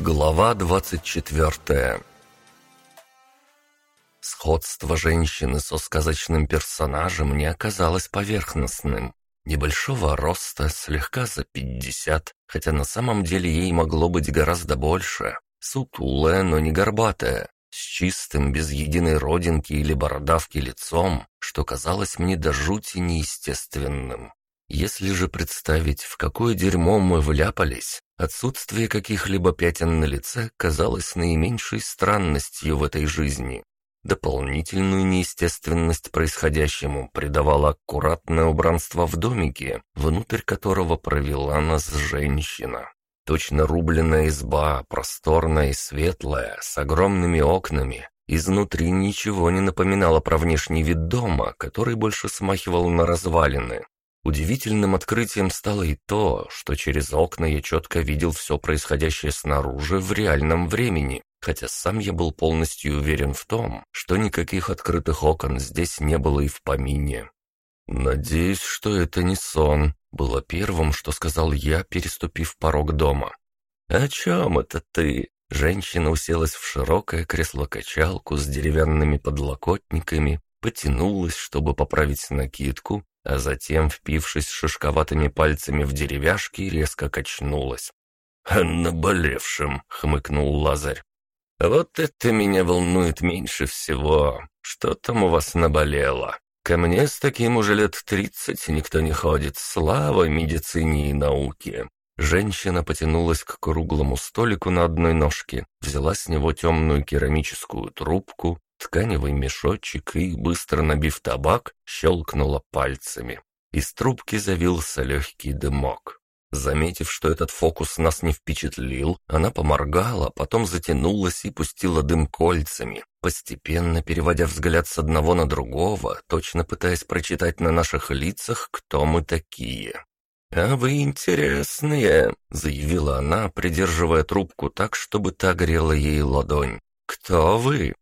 Глава 24 Сходство женщины со сказочным персонажем не оказалось поверхностным. Небольшого роста, слегка за пятьдесят, хотя на самом деле ей могло быть гораздо больше. Сутулая, но не горбатая, с чистым, без единой родинки или бородавки лицом, что казалось мне до жути неестественным. Если же представить, в какое дерьмо мы вляпались, отсутствие каких-либо пятен на лице казалось наименьшей странностью в этой жизни. Дополнительную неестественность происходящему придавало аккуратное убранство в домике, внутрь которого провела нас женщина. Точно рубленная изба, просторная и светлая, с огромными окнами. Изнутри ничего не напоминало про внешний вид дома, который больше смахивал на развалины. Удивительным открытием стало и то, что через окна я четко видел все происходящее снаружи в реальном времени, хотя сам я был полностью уверен в том, что никаких открытых окон здесь не было и в помине. «Надеюсь, что это не сон», — было первым, что сказал я, переступив порог дома. «О чем это ты?» Женщина уселась в широкое кресло-качалку с деревянными подлокотниками, потянулась, чтобы поправить накидку, а затем, впившись шишковатыми пальцами в деревяшки, резко качнулась. «Наболевшим», — хмыкнул Лазарь. «Вот это меня волнует меньше всего. Что там у вас наболело? Ко мне с таким уже лет тридцать никто не ходит. Слава медицине и науке». Женщина потянулась к круглому столику на одной ножке, взяла с него темную керамическую трубку, тканевый мешочек и, быстро набив табак, щелкнула пальцами. Из трубки завился легкий дымок. Заметив, что этот фокус нас не впечатлил, она поморгала, потом затянулась и пустила дым кольцами, постепенно переводя взгляд с одного на другого, точно пытаясь прочитать на наших лицах, кто мы такие. «А вы интересные», — заявила она, придерживая трубку так, чтобы та грела ей ладонь. «Кто вы?»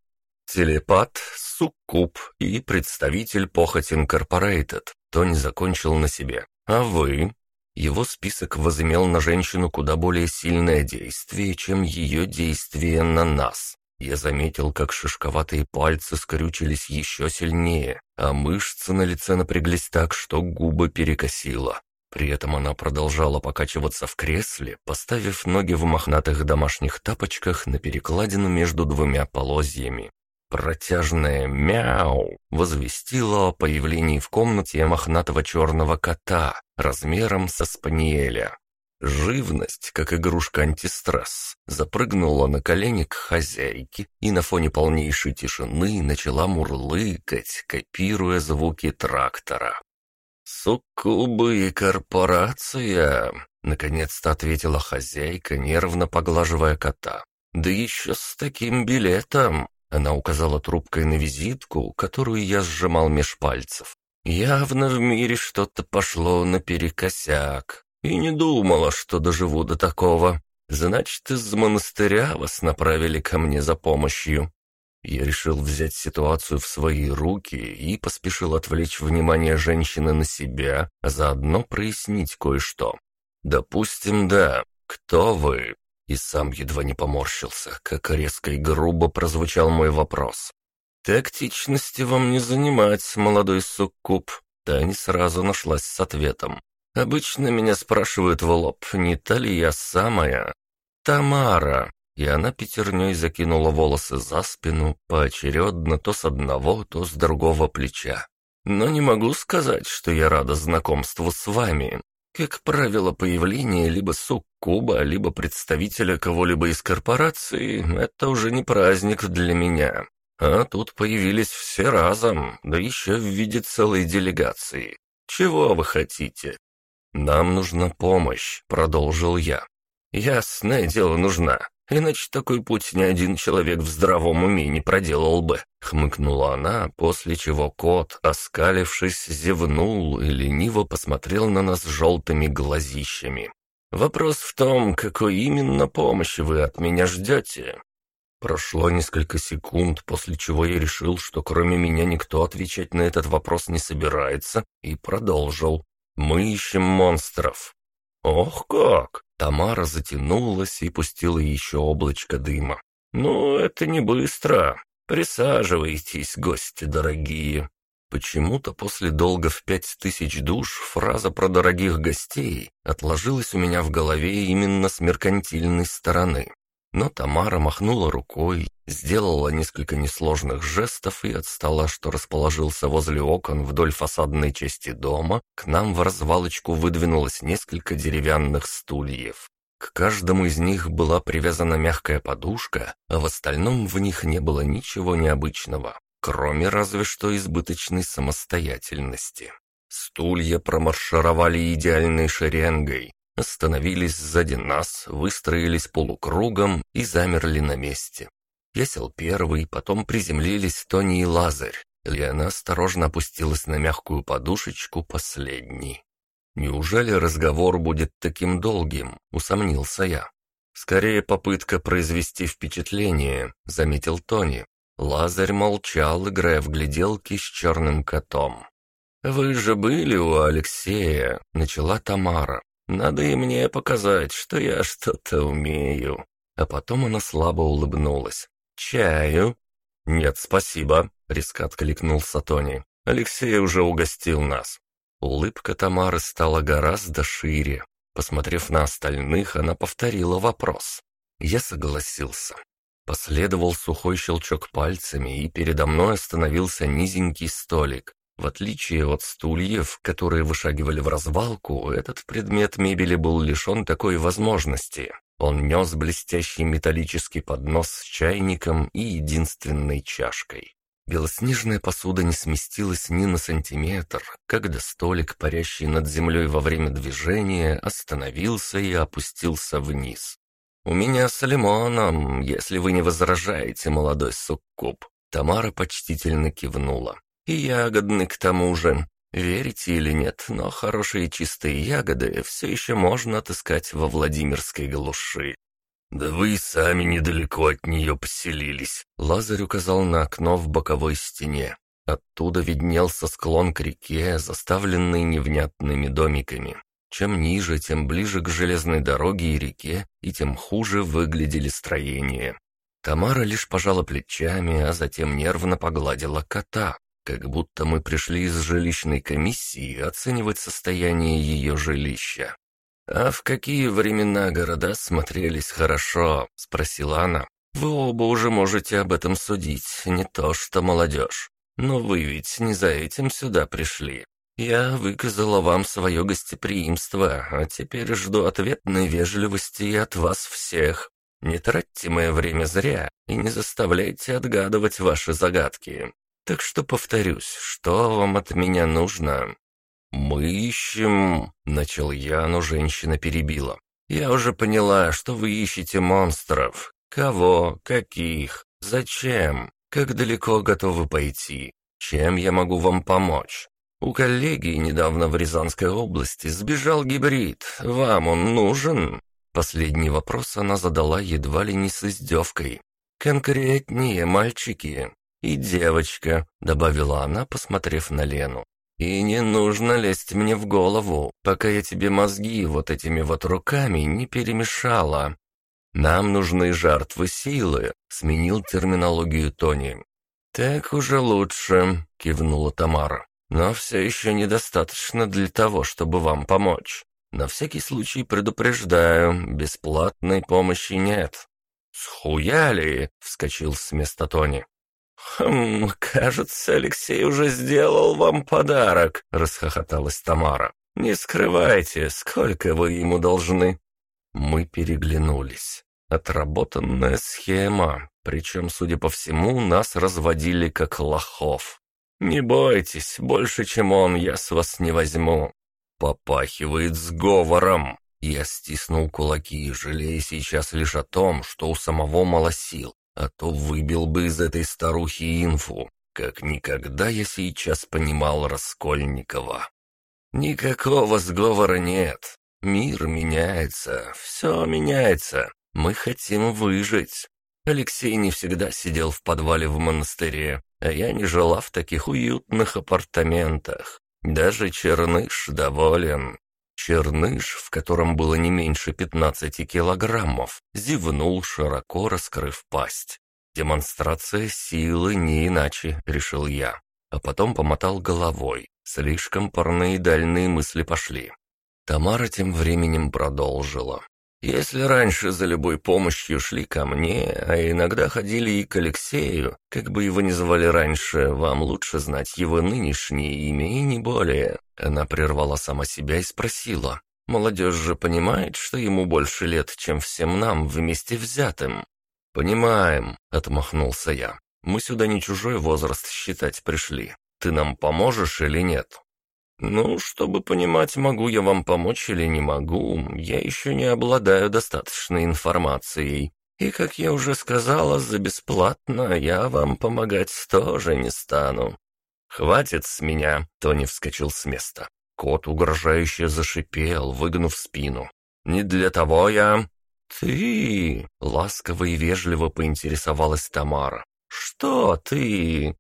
Телепат, суккуб и представитель Похоть Инкорпорейтед. Тони закончил на себе. А вы? Его список возымел на женщину куда более сильное действие, чем ее действие на нас. Я заметил, как шишковатые пальцы скрючились еще сильнее, а мышцы на лице напряглись так, что губы перекосило. При этом она продолжала покачиваться в кресле, поставив ноги в мохнатых домашних тапочках на перекладину между двумя полозьями. Протяжное «мяу» возвестило о появлении в комнате мохнатого черного кота размером со спаниеля. Живность, как игрушка антистресс, запрыгнула на колени к хозяйке и на фоне полнейшей тишины начала мурлыкать, копируя звуки трактора. «Суккубы и корпорация!» — наконец-то ответила хозяйка, нервно поглаживая кота. «Да еще с таким билетом!» Она указала трубкой на визитку, которую я сжимал меж пальцев. Явно в мире что-то пошло наперекосяк. И не думала, что доживу до такого. Значит, из монастыря вас направили ко мне за помощью. Я решил взять ситуацию в свои руки и поспешил отвлечь внимание женщины на себя, а заодно прояснить кое-что. «Допустим, да. Кто вы? И сам едва не поморщился, как резко и грубо прозвучал мой вопрос. «Тактичности вам не занимать, молодой суккуб». Таня сразу нашлась с ответом. «Обычно меня спрашивают в лоб, не та ли я самая?» «Тамара». И она пятерней закинула волосы за спину, поочередно то с одного, то с другого плеча. «Но не могу сказать, что я рада знакомству с вами. Как правило, появление либо суккуба, либо представителя кого-либо из корпорации — это уже не праздник для меня. А тут появились все разом, да еще в виде целой делегации. Чего вы хотите? Нам нужна помощь, продолжил я. Ясное дело, нужна. Иначе такой путь ни один человек в здравом уме не проделал бы», — хмыкнула она, после чего кот, оскалившись, зевнул и лениво посмотрел на нас желтыми глазищами. «Вопрос в том, какой именно помощи вы от меня ждете?» Прошло несколько секунд, после чего я решил, что кроме меня никто отвечать на этот вопрос не собирается, и продолжил. «Мы ищем монстров». «Ох как! Тамара затянулась и пустила еще облачко дыма. «Ну, это не быстро. Присаживайтесь, гости дорогие». Почему-то после долга в пять тысяч душ фраза про дорогих гостей отложилась у меня в голове именно с меркантильной стороны. Но Тамара махнула рукой, сделала несколько несложных жестов и от стола, что расположился возле окон вдоль фасадной части дома, к нам в развалочку выдвинулось несколько деревянных стульев. К каждому из них была привязана мягкая подушка, а в остальном в них не было ничего необычного, кроме разве что избыточной самостоятельности. Стулья промаршировали идеальной шеренгой, остановились сзади нас, выстроились полукругом и замерли на месте. Я сел первый, потом приземлились Тони и Лазарь. Лена осторожно опустилась на мягкую подушечку последней. «Неужели разговор будет таким долгим?» — усомнился я. «Скорее попытка произвести впечатление», — заметил Тони. Лазарь молчал, играя в гляделки с черным котом. «Вы же были у Алексея», — начала Тамара. «Надо и мне показать, что я что-то умею». А потом она слабо улыбнулась. «Чаю?» «Нет, спасибо», — резко откликнулся Тони. «Алексей уже угостил нас. Улыбка Тамары стала гораздо шире. Посмотрев на остальных, она повторила вопрос. Я согласился. Последовал сухой щелчок пальцами, и передо мной остановился низенький столик. В отличие от стульев, которые вышагивали в развалку, этот предмет мебели был лишен такой возможности. Он нес блестящий металлический поднос с чайником и единственной чашкой. Белоснежная посуда не сместилась ни на сантиметр, когда столик, парящий над землей во время движения, остановился и опустился вниз. «У меня с лимоном, если вы не возражаете, молодой суккуб». Тамара почтительно кивнула. «И ягодный к тому же. Верите или нет, но хорошие чистые ягоды все еще можно отыскать во Владимирской глуши. «Да вы и сами недалеко от нее поселились», — Лазарь указал на окно в боковой стене. Оттуда виднелся склон к реке, заставленный невнятными домиками. Чем ниже, тем ближе к железной дороге и реке, и тем хуже выглядели строения. Тамара лишь пожала плечами, а затем нервно погладила кота, как будто мы пришли из жилищной комиссии оценивать состояние ее жилища. «А в какие времена города смотрелись хорошо?» — спросила она. «Вы оба уже можете об этом судить, не то что молодежь. Но вы ведь не за этим сюда пришли. Я выказала вам свое гостеприимство, а теперь жду ответной вежливости от вас всех. Не тратьте мое время зря и не заставляйте отгадывать ваши загадки. Так что повторюсь, что вам от меня нужно?» «Мы ищем...» — начал я, но женщина перебила. «Я уже поняла, что вы ищете монстров. Кого? Каких? Зачем? Как далеко готовы пойти? Чем я могу вам помочь? У коллеги недавно в Рязанской области сбежал гибрид. Вам он нужен?» Последний вопрос она задала едва ли не с издевкой. «Конкретнее, мальчики. И девочка», — добавила она, посмотрев на Лену. И не нужно лезть мне в голову, пока я тебе мозги вот этими вот руками не перемешала. Нам нужны жертвы силы, сменил терминологию Тони. Так уже лучше, кивнула Тамара. Но все еще недостаточно для того, чтобы вам помочь. На всякий случай предупреждаю, бесплатной помощи нет. «Схуяли!» — вскочил с места Тони. «Хм, кажется, Алексей уже сделал вам подарок», — расхохоталась Тамара. «Не скрывайте, сколько вы ему должны». Мы переглянулись. Отработанная схема, причем, судя по всему, нас разводили как лохов. «Не бойтесь, больше, чем он, я с вас не возьму». «Попахивает сговором». Я стиснул кулаки, жалея сейчас лишь о том, что у самого мало сил а то выбил бы из этой старухи инфу, как никогда я сейчас понимал Раскольникова. Никакого сговора нет. Мир меняется, все меняется. Мы хотим выжить. Алексей не всегда сидел в подвале в монастыре, а я не жила в таких уютных апартаментах. Даже Черныш доволен. Черныш, в котором было не меньше пятнадцати килограммов, зевнул, широко раскрыв пасть. Демонстрация силы не иначе, решил я. А потом помотал головой. Слишком параноидальные мысли пошли. Тамара тем временем продолжила. Если раньше за любой помощью шли ко мне, а иногда ходили и к Алексею, как бы его ни звали раньше, вам лучше знать его нынешнее имя и не более. Она прервала сама себя и спросила. Молодежь же понимает, что ему больше лет, чем всем нам вместе взятым. «Понимаем», — отмахнулся я. «Мы сюда не чужой возраст считать пришли. Ты нам поможешь или нет?» «Ну, чтобы понимать, могу я вам помочь или не могу, я еще не обладаю достаточной информацией. И, как я уже сказала, за бесплатно я вам помогать тоже не стану». «Хватит с меня!» — Тони вскочил с места. Кот угрожающе зашипел, выгнув спину. «Не для того я...» «Ты...» — ласково и вежливо поинтересовалась Тамара. «Что ты?»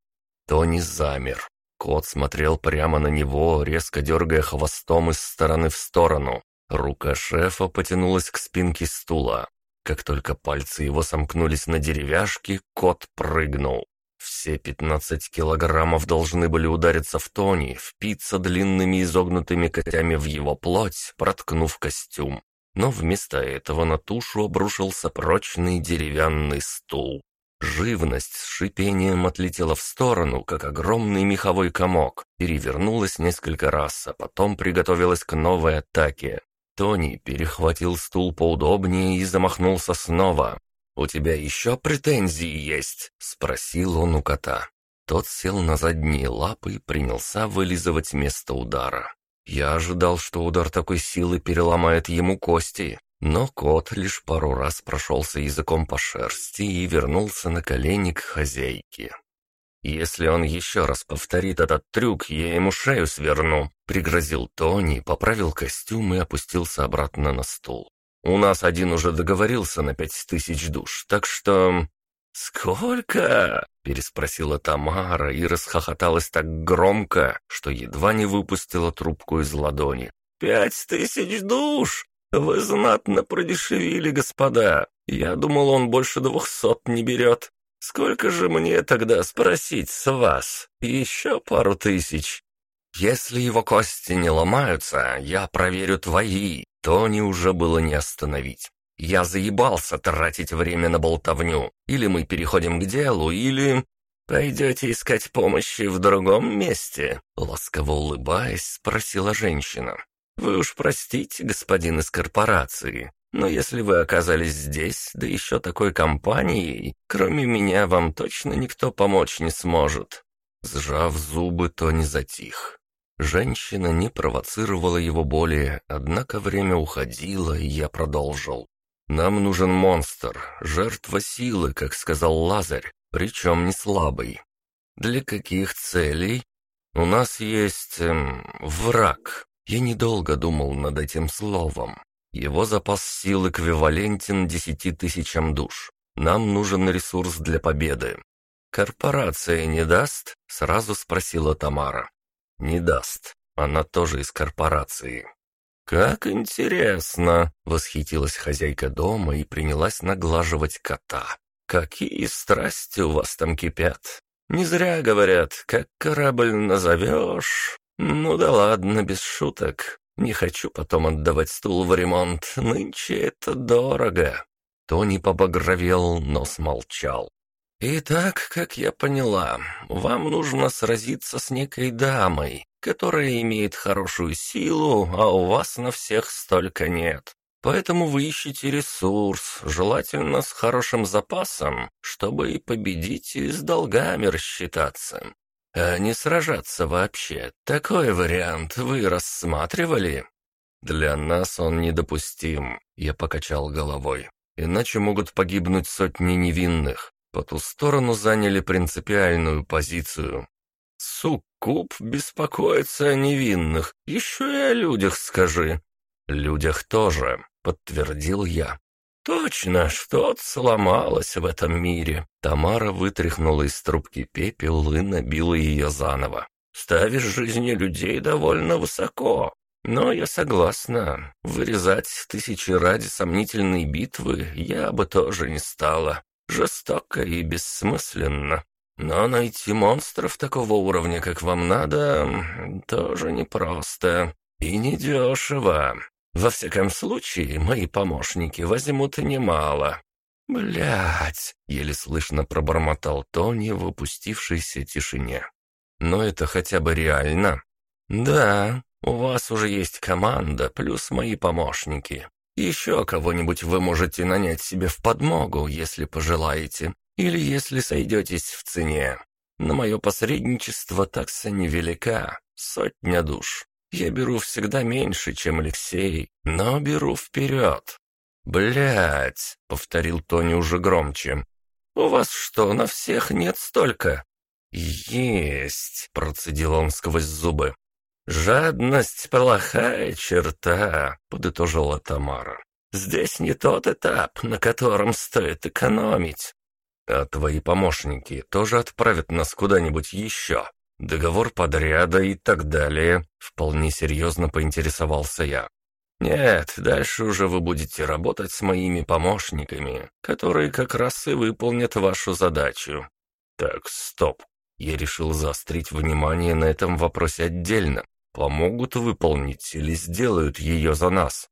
Тони замер. Кот смотрел прямо на него, резко дергая хвостом из стороны в сторону. Рука шефа потянулась к спинке стула. Как только пальцы его сомкнулись на деревяшке, кот прыгнул. Все пятнадцать килограммов должны были удариться в Тони, впиться длинными изогнутыми когтями в его плоть, проткнув костюм. Но вместо этого на тушу обрушился прочный деревянный стул. Живность с шипением отлетела в сторону, как огромный меховой комок, перевернулась несколько раз, а потом приготовилась к новой атаке. Тони перехватил стул поудобнее и замахнулся снова. «У тебя еще претензии есть?» — спросил он у кота. Тот сел на задние лапы и принялся вылизывать место удара. Я ожидал, что удар такой силы переломает ему кости, но кот лишь пару раз прошелся языком по шерсти и вернулся на колени к хозяйке. «Если он еще раз повторит этот трюк, я ему шею сверну», — пригрозил Тони, поправил костюм и опустился обратно на стул. «У нас один уже договорился на пять тысяч душ, так что...» «Сколько?» — переспросила Тамара и расхохоталась так громко, что едва не выпустила трубку из ладони. «Пять тысяч душ! «Вы знатно продешевили, господа. Я думал, он больше двухсот не берет. Сколько же мне тогда спросить с вас? Еще пару тысяч. Если его кости не ломаются, я проверю твои. Тони уже было не остановить. Я заебался тратить время на болтовню. Или мы переходим к делу, или... «Пойдете искать помощи в другом месте?» Ласково улыбаясь, спросила женщина. Вы уж простите, господин из корпорации, но если вы оказались здесь, да еще такой компанией, кроме меня вам точно никто помочь не сможет». Сжав зубы, то не затих. Женщина не провоцировала его более, однако время уходило, и я продолжил. «Нам нужен монстр, жертва силы, как сказал Лазарь, причем не слабый. Для каких целей? У нас есть эм, враг, я недолго думал над этим словом. Его запас сил эквивалентен десяти тысячам душ. Нам нужен ресурс для победы. «Корпорация не даст?» — сразу спросила Тамара. «Не даст. Она тоже из корпорации». «Как интересно!» — восхитилась хозяйка дома и принялась наглаживать кота. «Какие страсти у вас там кипят! Не зря говорят, как корабль назовешь, «Ну да ладно, без шуток. Не хочу потом отдавать стул в ремонт. Нынче это дорого». Тони побагровел, но смолчал. «Итак, как я поняла, вам нужно сразиться с некой дамой, которая имеет хорошую силу, а у вас на всех столько нет. Поэтому вы ищете ресурс, желательно с хорошим запасом, чтобы и победить, и с долгами рассчитаться а не сражаться вообще. Такой вариант вы рассматривали?» «Для нас он недопустим», — я покачал головой. «Иначе могут погибнуть сотни невинных. По ту сторону заняли принципиальную позицию». «Суккуб беспокоится о невинных. Еще и о людях скажи». «Людях тоже», — подтвердил я. «Точно, что-то сломалось в этом мире». Тамара вытряхнула из трубки пепел и набила ее заново. «Ставишь жизни людей довольно высоко. Но я согласна, вырезать тысячи ради сомнительной битвы я бы тоже не стала. Жестоко и бессмысленно. Но найти монстров такого уровня, как вам надо, тоже непросто. И недешево. Во всяком случае, мои помощники возьмут немало. Блять, еле слышно пробормотал Тони в опустившейся тишине. Но это хотя бы реально. Да, у вас уже есть команда, плюс мои помощники. Еще кого-нибудь вы можете нанять себе в подмогу, если пожелаете, или если сойдетесь в цене. На мое посредничество такса невелика, сотня душ. Я беру всегда меньше, чем Алексей, но беру вперед. Блять, повторил Тони уже громче. «У вас что, на всех нет столько?» «Есть», — процедил он сквозь зубы. «Жадность — плохая черта», — подытожила Тамара. «Здесь не тот этап, на котором стоит экономить». «А твои помощники тоже отправят нас куда-нибудь еще? Договор подряда и так далее?» Вполне серьезно поинтересовался я. «Нет, дальше уже вы будете работать с моими помощниками, которые как раз и выполнят вашу задачу». «Так, стоп». Я решил заострить внимание на этом вопросе отдельно, Помогут выполнить или сделают ее за нас?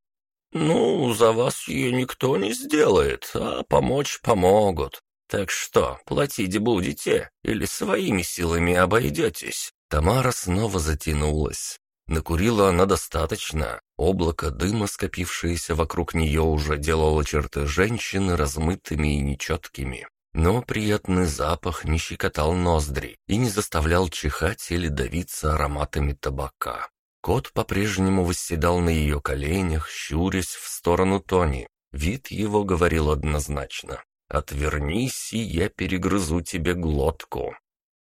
Ну, за вас ее никто не сделает, а помочь помогут. Так что, платить будете или своими силами обойдетесь?» Тамара снова затянулась. Накурила она достаточно. Облако дыма, скопившееся вокруг нее, уже делало черты женщины размытыми и нечеткими. Но приятный запах не щекотал ноздри и не заставлял чихать или давиться ароматами табака. Кот по-прежнему восседал на ее коленях, щурясь в сторону Тони. Вид его говорил однозначно. «Отвернись, и я перегрызу тебе глотку».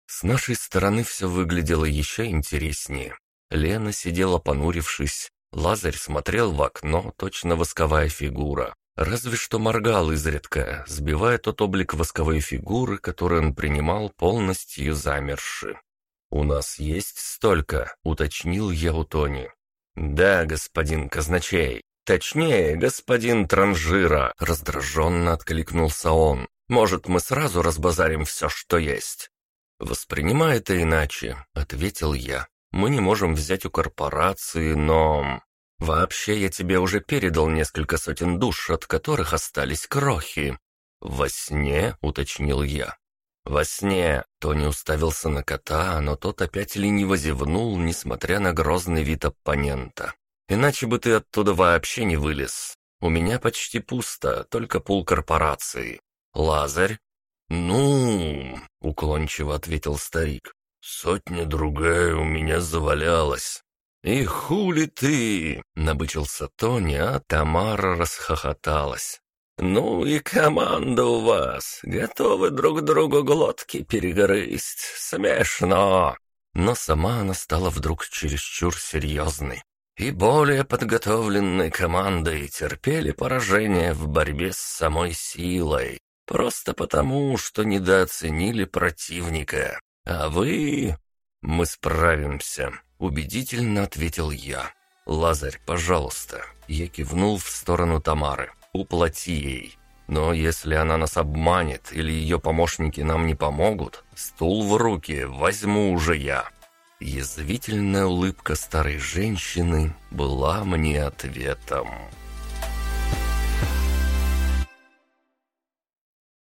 С нашей стороны все выглядело еще интереснее. Лена сидела понурившись, Лазарь смотрел в окно, точно восковая фигура. Разве что моргал изредка, сбивая тот облик восковой фигуры, который он принимал полностью замерши. «У нас есть столько», — уточнил я у Тони. «Да, господин казначей. Точнее, господин Транжира», — раздраженно откликнулся он. «Может, мы сразу разбазарим все, что есть?» «Воспринимай это иначе», — ответил я. «Мы не можем взять у корпорации, но...» Вообще, я тебе уже передал несколько сотен душ, от которых остались крохи. Во сне, уточнил я. Во сне Тони уставился на кота, но тот опять лениво зевнул, несмотря на грозный вид оппонента. Иначе бы ты оттуда вообще не вылез. У меня почти пусто, только пул корпорации. Лазарь? Ну, уклончиво ответил старик. Сотня другая у меня завалялась. «И хули ты!» — набычился Тони, а Тамара расхохоталась. «Ну и команда у вас! Готовы друг другу глотки перегрызть! Смешно!» Но сама она стала вдруг чересчур серьезной. И более подготовленной командой терпели поражение в борьбе с самой силой. Просто потому, что недооценили противника. А вы... Мы справимся. Убедительно ответил я. «Лазарь, пожалуйста». Я кивнул в сторону Тамары. «Уплати ей. Но если она нас обманет или ее помощники нам не помогут, стул в руки возьму уже я». Язвительная улыбка старой женщины была мне ответом.